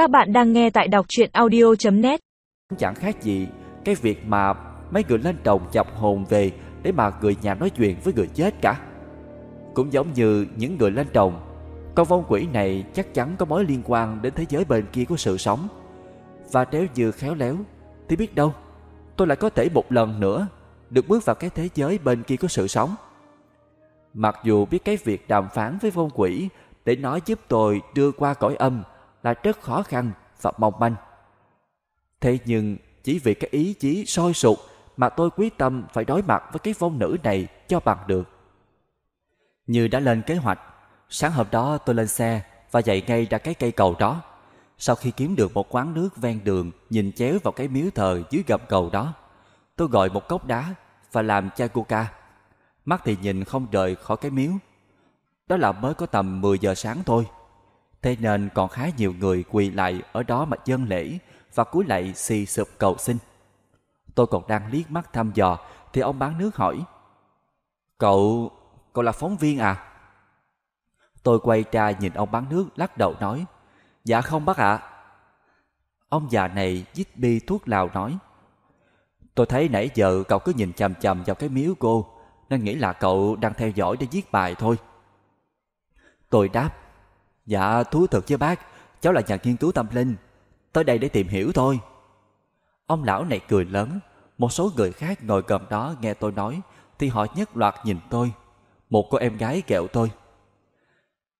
Các bạn đang nghe tại đọc chuyện audio.net Chẳng khác gì cái việc mà mấy người lên đồng chọc hồn về để mà người nhà nói chuyện với người chết cả. Cũng giống như những người lên đồng, con vong quỷ này chắc chắn có mối liên quan đến thế giới bên kia của sự sống. Và nếu như khéo léo, thì biết đâu, tôi lại có thể một lần nữa được bước vào cái thế giới bên kia của sự sống. Mặc dù biết cái việc đàm phán với vong quỷ để nói giúp tôi đưa qua cõi âm là rất khó khăn và mong manh. Thế nhưng chỉ vì cái ý chí soi sụt mà tôi quyết tâm phải đối mặt với cái vong nữ này cho bằng được. Như đã lên kế hoạch, sáng hôm đó tôi lên xe và dậy ngay ra cái cây cầu đó. Sau khi kiếm được một quán nước ven đường nhìn chéo vào cái miếu thờ dưới gầm cầu đó, tôi gọi một cốc đá và làm chai coca. Mắt thì nhìn không rời khỏi cái miếu. Đó là mới có tầm 10 giờ sáng thôi. Thế nên còn khá nhiều người quỳ lại ở đó mà dâng lễ và cúi lạy xì sụp cầu xin. Tôi còn đang liếc mắt thăm dò thì ông bán nước hỏi Cậu, cậu là phóng viên à? Tôi quay ra nhìn ông bán nước lắc đầu nói Dạ không bác ạ. Ông già này dít bi thuốc lào nói Tôi thấy nãy giờ cậu cứ nhìn chằm chằm vào cái miếu cô Nên nghĩ là cậu đang theo dõi để viết bài thôi Tôi đáp Dạ thú thật với bác. Cháu là nhà nghiên cứu tâm linh. Tới đây để tìm hiểu thôi. Ông lão này cười lớn. Một số người khác ngồi gần đó nghe tôi nói, Thì họ nhất loạt nhìn tôi. Một cô em gái kẹo tôi.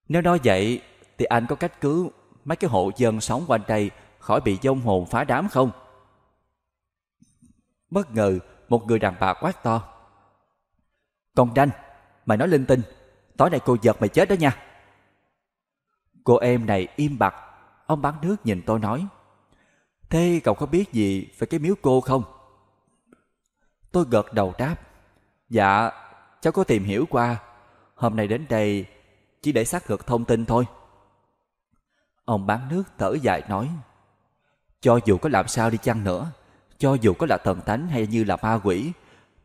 Nếu nói vậy, Thì anh có cách cứu Mấy cái hộ dân sống quanh đây Khỏi bị dông hồn phá đám không? Bất ngờ, Một người đàn bà quát to. Con đanh, Mày nói linh tinh. Tối nay cô giật mày chết đó nha. Cô em này im bặt. Ông bán nước nhìn tôi nói. Thế cậu có biết gì về cái miếu cô không? Tôi gật đầu đáp. Dạ, cháu có tìm hiểu qua. Hôm nay đến đây chỉ để xác thực thông tin thôi. Ông bán nước thở dài nói. Cho dù có làm sao đi chăng nữa Cho dù có là thần thánh hay như là ma quỷ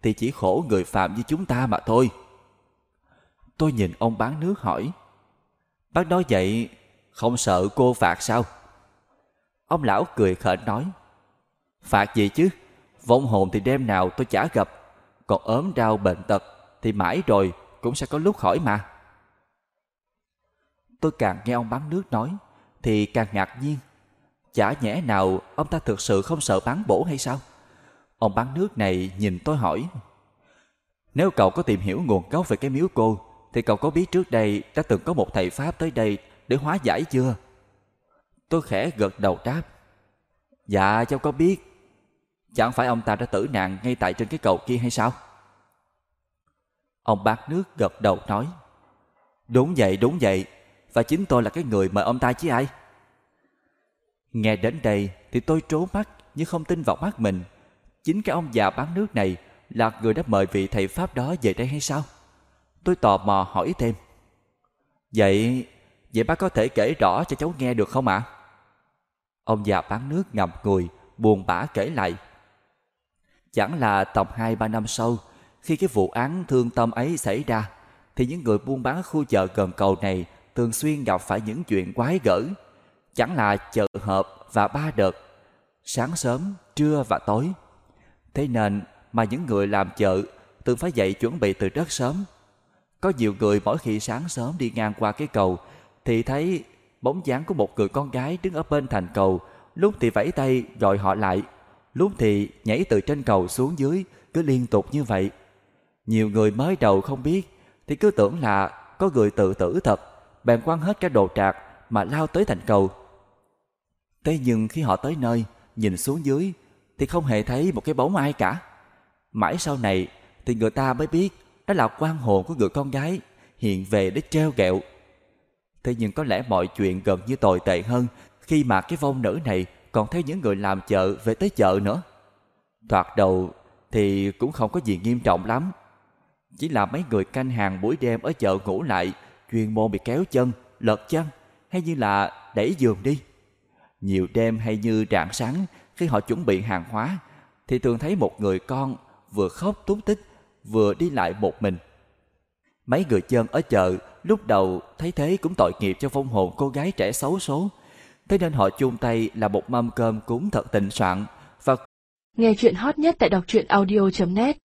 Thì chỉ khổ người phạm như chúng ta mà thôi. Tôi nhìn ông bán nước hỏi. Bác nói vậy, không sợ cô phạt sao? Ông lão cười khởi nói, Phạt gì chứ? Vong hồn thì đêm nào tôi chả gặp, Còn ốm đau bệnh tật Thì mãi rồi cũng sẽ có lúc khỏi mà Tôi càng nghe ông bán nước nói Thì càng ngạc nhiên, Chả nhẽ nào ông ta thực sự không sợ bán bổ hay sao? Ông bán nước này nhìn tôi hỏi, Nếu cậu có tìm hiểu nguồn gốc về cái miếu cô thì cậu có biết trước đây đã từng có một thầy Pháp tới đây để hóa giải chưa? Tôi khẽ gật đầu đáp. Dạ cháu có biết. Chẳng phải ông ta đã tử nạn ngay tại trên cái cầu kia hay sao? Ông bác nước gật đầu nói. Đúng vậy, đúng vậy. Và chính tôi là cái người mời ông ta chứ ai? Nghe đến đây thì tôi trố mắt nhưng không tin vào mắt mình. Chính cái ông già bán nước này là người đã mời vị thầy Pháp đó về đây hay sao? Tôi tò mò hỏi thêm. Vậy Vậy bác có thể kể rõ cho cháu nghe được không ạ? Ông già bán nước ngậm ngùi, buồn bã kể lại. Chẳng là tầm hai ba năm sau, khi cái vụ án thương tâm ấy xảy ra, thì những người buôn bán khu chợ gần cầu này thường xuyên gặp phải những chuyện quái gở. Chẳng là chợ hợp và ba đợt, sáng sớm, trưa và tối. Thế nên mà những người làm chợ thường phải dậy chuẩn bị từ rất sớm. Có nhiều người mỗi khi sáng sớm đi ngang qua cái cầu thì thấy bóng dáng của một người con gái đứng ở bên thành cầu, lúc thì vẫy tay gọi họ lại, lúc thì nhảy từ trên cầu xuống dưới, cứ liên tục như vậy. Nhiều người mới đầu không biết thì cứ tưởng là có người tự tử thật, bèn quăng hết cái đồ trạc mà lao tới thành cầu. Thế nhưng khi họ tới nơi, nhìn xuống dưới thì không hề thấy một cái bóng ai cả. Mãi sau này thì người ta mới biết đó là quan hồn của người con gái hiện về để treo gẹo Thế nhưng có lẽ mọi chuyện gần như tồi tệ hơn khi mà cái vong nữ này còn theo những người làm chợ về tới chợ nữa. Thoạt đầu thì cũng không có gì nghiêm trọng lắm. Chỉ là mấy người canh hàng buổi đêm ở chợ ngủ lại, chuyên môn bị kéo chân, lật chân hay như là đẩy giường đi. Nhiều đêm hay như rạng sáng khi họ chuẩn bị hàng hóa thì thường thấy một người con vừa khóc tút tích vừa đi lại một mình. Mấy người chân ở chợ lúc đầu thấy thế cũng tội nghiệp cho phong hồn cô gái trẻ xấu số. Thế nên họ chung tay là một mâm cơm cúng thật tịnh soạn và Nghe chuyện hot nhất tại đọc truyện audio.net